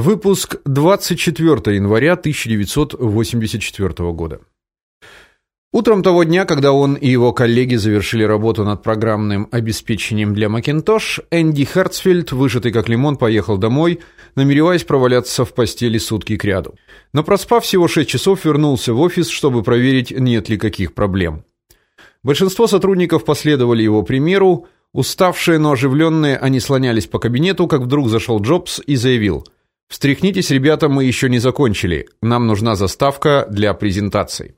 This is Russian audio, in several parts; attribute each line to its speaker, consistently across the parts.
Speaker 1: Выпуск 24 января 1984 года. Утром того дня, когда он и его коллеги завершили работу над программным обеспечением для Macintosh, Энди Херцфельд, выжатый как лимон, поехал домой, намереваясь проваляться в постели сутки кряду. Но проспав всего 6 часов, вернулся в офис, чтобы проверить, нет ли каких проблем. Большинство сотрудников последовали его примеру, уставшие, но оживленные, они слонялись по кабинету, как вдруг зашел Джобс и заявил: Встряхнитесь, ребята, мы еще не закончили. Нам нужна заставка для презентации.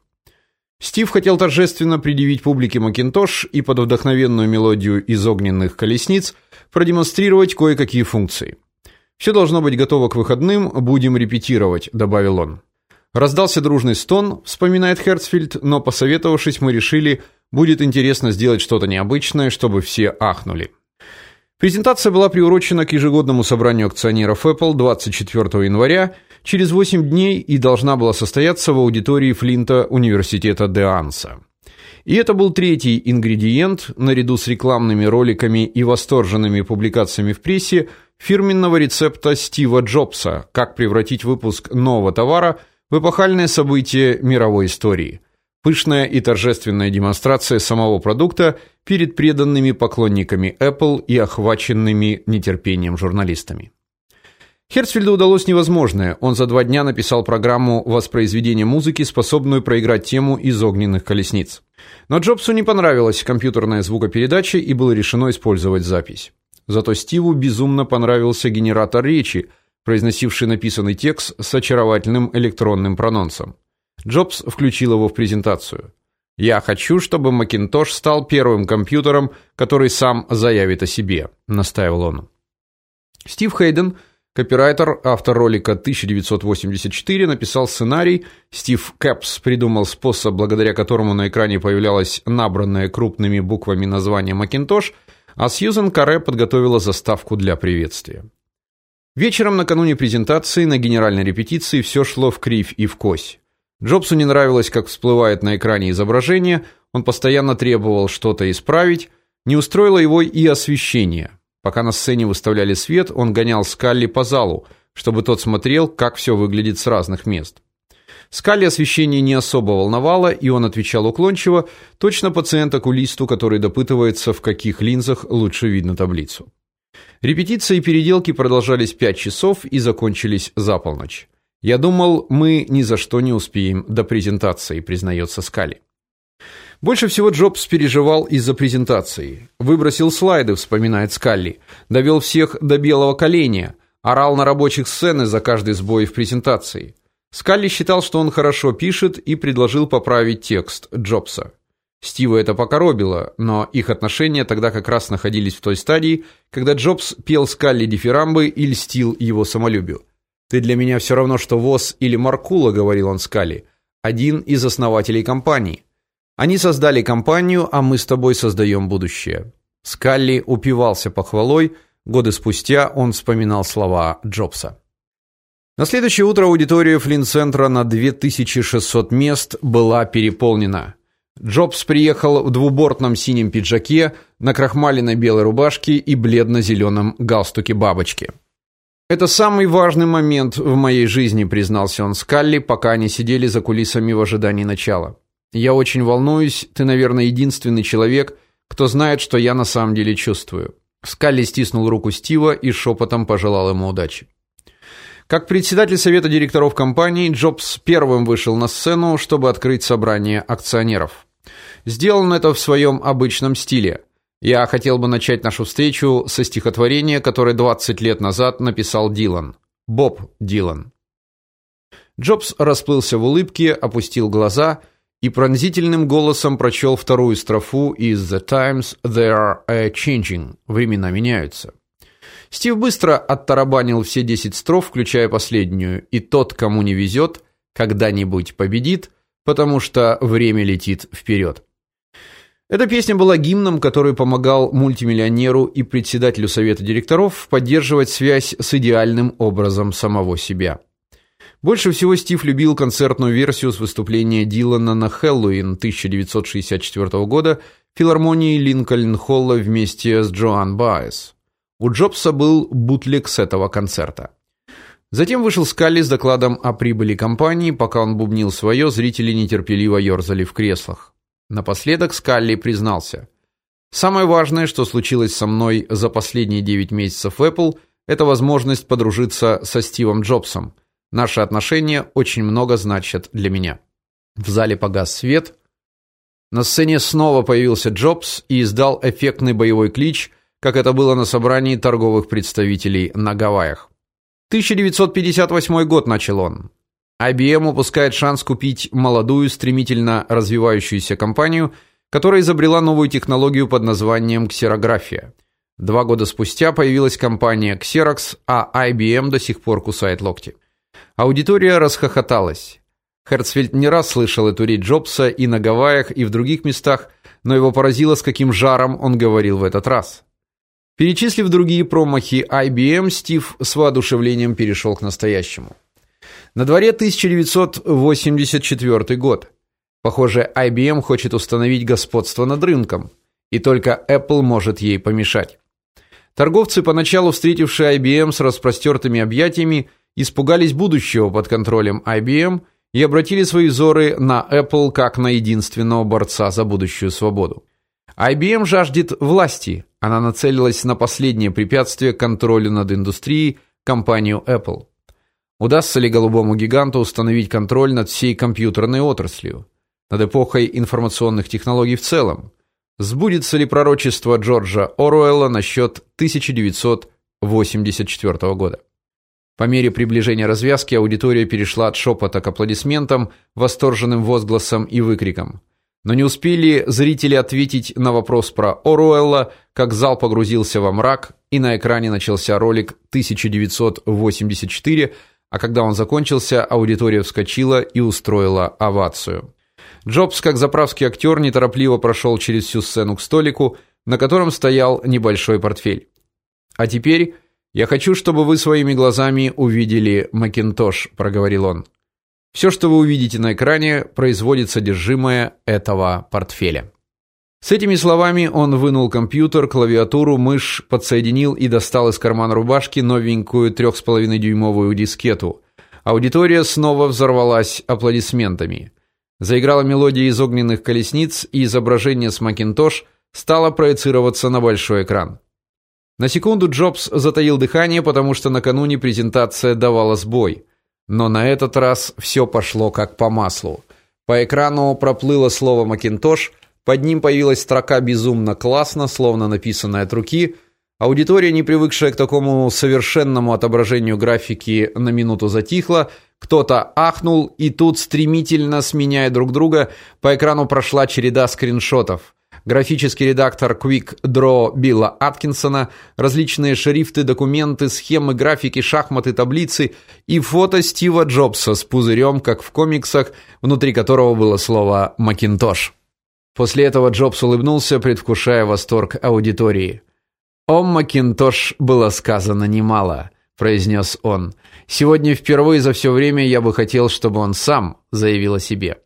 Speaker 1: Стив хотел торжественно предъявить публике Macintosh и под вдохновенную мелодию из огненных колесниц продемонстрировать кое-какие функции. Все должно быть готово к выходным, будем репетировать, добавил он. Раздался дружный стон, вспоминает Херцфельд, но посоветовавшись, мы решили, будет интересно сделать что-то необычное, чтобы все ахнули. Презентация была приурочена к ежегодному собранию акционеров Apple 24 января, через 8 дней и должна была состояться в аудитории Флинта университета Деанса. И это был третий ингредиент наряду с рекламными роликами и восторженными публикациями в прессе фирменного рецепта Стива Джобса, как превратить выпуск нового товара в эпохальное событие мировой истории. Пышная и торжественная демонстрация самого продукта перед преданными поклонниками Apple и охваченными нетерпением журналистами. Херцфельду удалось невозможное. Он за два дня написал программу воспроизведения музыки, способную проиграть тему из огненных колесниц. Но Джобсу не понравилась компьютерная звукопередача и было решено использовать запись. Зато Стиву безумно понравился генератор речи, произносивший написанный текст с очаровательным электронным прононсом. Джобс включил его в презентацию. Я хочу, чтобы Macintosh стал первым компьютером, который сам заявит о себе, настаивал он. Стив Хейден, копирайтер, автор ролика 1984, написал сценарий. Стив Кэпс придумал способ, благодаря которому на экране появлялось набранное крупными буквами название Macintosh, а Сьюзен Каре подготовила заставку для приветствия. Вечером накануне презентации на генеральной репетиции все шло в кривь и в кось. Джобсу не нравилось, как всплывает на экране изображение, он постоянно требовал что-то исправить, не устроило его и освещение. Пока на сцене выставляли свет, он гонял Скалли по залу, чтобы тот смотрел, как все выглядит с разных мест. Скалли освещение не особо волновало, и он отвечал уклончиво, точно пациент-окулисту, который допытывается, в каких линзах лучше видно таблицу. Репетиции и переделки продолжались пять часов и закончились за полночь. Я думал, мы ни за что не успеем до презентации, признается Скали. Больше всего Джобс переживал из-за презентации. Выбросил слайды, вспоминает Скалли. Довел всех до белого коленя, орал на рабочих сцены за каждый сбой в презентации. Скалли считал, что он хорошо пишет и предложил поправить текст Джобса. Стива это покоробило, но их отношения тогда как раз находились в той стадии, когда Джобс пел Скалли дифирамбы и льстил его самолюбию. Ты для меня все равно что ВОЗ или Маркула, говорил он Скали, один из основателей компании. Они создали компанию, а мы с тобой создаем будущее. Скалли упивался похвалой, годы спустя он вспоминал слова Джобса. На следующее утро аудитория Флинн-центра на 2600 мест была переполнена. Джобс приехал в двубортном синем пиджаке, на крахмаленной белой рубашке и бледно зеленом галстуке бабочки. Это самый важный момент в моей жизни, признался он Скалли, пока они сидели за кулисами в ожидании начала. Я очень волнуюсь, ты, наверное, единственный человек, кто знает, что я на самом деле чувствую. Скалли стиснул руку Стива и шепотом пожелал ему удачи. Как председатель совета директоров компании, Джобс первым вышел на сцену, чтобы открыть собрание акционеров. Сделал он это в своем обычном стиле. Я хотел бы начать нашу встречу со стихотворения, которое 20 лет назад написал Дилан. Боб Дилан. Джобс расплылся в улыбке, опустил глаза и пронзительным голосом прочел вторую строфу из The Times They Are a Changing. Времена меняются. Стив быстро оттарабанил все 10 строф, включая последнюю. И тот, кому не везет, когда-нибудь победит, потому что время летит вперед. Эта песня была гимном, который помогал мультимиллионеру и председателю совета директоров поддерживать связь с идеальным образом самого себя. Больше всего Стив любил концертную версию с выступления Дилана на Хэллоуин 1964 года в филармонии Линкольн-Холла вместе с Джоан Баэс. У Джобса был бутлег с этого концерта. Затем вышел Скалли с докладом о прибыли компании, пока он бубнил свое, зрители нетерпеливо ерзали в креслах. Напоследок Скалли признался: "Самое важное, что случилось со мной за последние 9 месяцев в Apple, это возможность подружиться со Стивом Джобсом. Наши отношения очень много значат для меня". В зале погас свет. На сцене снова появился Джобс и издал эффектный боевой клич, как это было на собрании торговых представителей на Гавайях. 1958 год начал он. IBM упускает шанс купить молодую, стремительно развивающуюся компанию, которая изобрела новую технологию под названием ксерография. Два года спустя появилась компания Xerox, а IBM до сих пор кусает локти. Аудитория расхохоталась. Херцфельд не раз слышал эту речь Джобса и на Гавайях, и в других местах, но его поразило, с каким жаром он говорил в этот раз. Перечислив другие промахи IBM, Стив с воодушевлением перешел к настоящему. На дворе 1984 год. Похоже, IBM хочет установить господство над рынком, и только Apple может ей помешать. Торговцы, поначалу встретившие IBM с распростертыми объятиями, испугались будущего под контролем IBM и обратили свои взоры на Apple как на единственного борца за будущую свободу. IBM жаждет власти. Она нацелилась на последнее препятствие контролю над индустрией компанию Apple. Удастся ли голубому гиганту установить контроль над всей компьютерной отраслью, над эпохой информационных технологий в целом? Сбудется ли пророчество Джорджа Оруэлла насчет 1984 года? По мере приближения развязки аудитория перешла от шепота к аплодисментам, восторженным возгласам и выкрикам. Но не успели зрители ответить на вопрос про Оруэлла, как зал погрузился во мрак, и на экране начался ролик 1984, а когда он закончился, аудитория вскочила и устроила овацию. Джобс, как заправский актер, неторопливо прошел через всю сцену к столику, на котором стоял небольшой портфель. А теперь я хочу, чтобы вы своими глазами увидели Макинтош, проговорил он. Все, что вы увидите на экране, производит содержимое этого портфеля. С этими словами он вынул компьютер, клавиатуру, мышь, подсоединил и достал из кармана рубашки новенькую 3,5-дюймовую дискету. Аудитория снова взорвалась аплодисментами. Заиграла мелодия из огненных колесниц, и изображение с Macintosh стало проецироваться на большой экран. На секунду Джобс затаил дыхание, потому что накануне презентация давала сбой. Но на этот раз все пошло как по маслу. По экрану проплыло слово Macintosh, под ним появилась строка безумно классно, словно написанная от руки. Аудитория, не привыкшая к такому совершенному отображению графики, на минуту затихла. Кто-то ахнул, и тут стремительно сменяя друг друга, по экрану прошла череда скриншотов графический редактор Quick Draw Билла Аткинсона, различные шрифты, документы, схемы, графики, шахматы, таблицы и фото Стива Джобса с пузырем, как в комиксах, внутри которого было слово Макинтош. После этого Джобс улыбнулся, предвкушая восторг аудитории. О Макинтош было сказано немало, произнес он. Сегодня впервые за все время я бы хотел, чтобы он сам заявил о себе.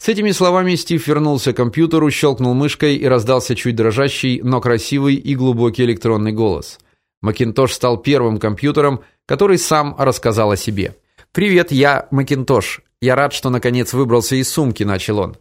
Speaker 1: С этими словами Стив вернулся к компьютеру, щелкнул мышкой и раздался чуть дрожащий, но красивый и глубокий электронный голос. Макинтош стал первым компьютером, который сам рассказал о себе. Привет, я Макинтош. Я рад, что наконец выбрался из сумки, начал он.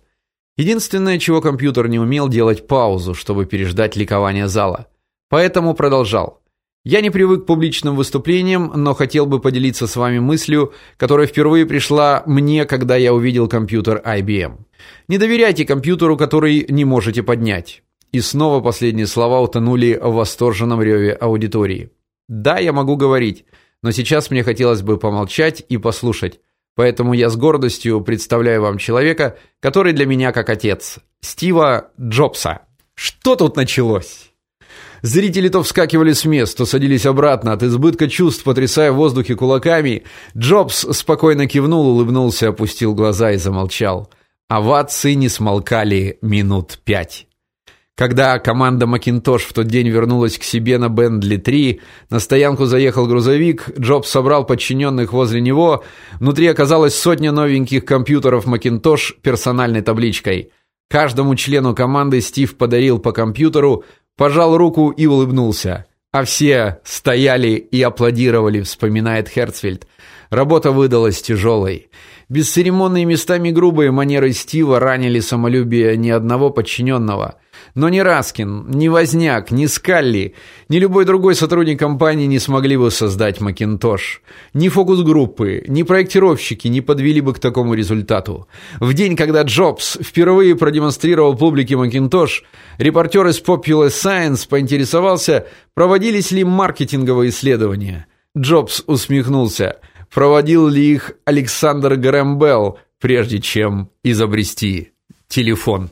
Speaker 1: Единственное, чего компьютер не умел делать паузу, чтобы переждать ликование зала. Поэтому продолжал. Я не привык к публичным выступлениям, но хотел бы поделиться с вами мыслью, которая впервые пришла мне, когда я увидел компьютер IBM. Не доверяйте компьютеру, который не можете поднять. И снова последние слова утонули в восторженном реве аудитории. Да, я могу говорить, но сейчас мне хотелось бы помолчать и послушать. Поэтому я с гордостью представляю вам человека, который для меня как отец, Стива Джобса. Что тут началось? Зрители то вскакивали с мест, то садились обратно от избытка чувств, потрясая в воздухе кулаками. Джобс спокойно кивнул, улыбнулся, опустил глаза и замолчал. Овации не смолкали минут пять. Когда команда Макинтош в тот день вернулась к себе на Бендли 3, на стоянку заехал грузовик, Джобс собрал подчиненных возле него. Внутри оказалось сотня новеньких компьютеров Макинтош персональной табличкой. Каждому члену команды Стив подарил по компьютеру, пожал руку и улыбнулся. а все стояли и аплодировали, вспоминает Херцфельд. Работа выдалась тяжелой. Бесцеремонные местами грубые манеры Стива ранили самолюбие ни одного подчиненного. Но ни Раскин, ни Возняк, ни Скалли, ни любой другой сотрудник компании не смогли бы создать Макинтош. Ни фокус-группы, ни проектировщики не подвели бы к такому результату. В день, когда Джобс впервые продемонстрировал публике Макинтош, репортер из Popular Science поинтересовался, проводились ли маркетинговые исследования. Джобс усмехнулся – проводил ли их Александр Грэмбелл, прежде чем изобрести телефон.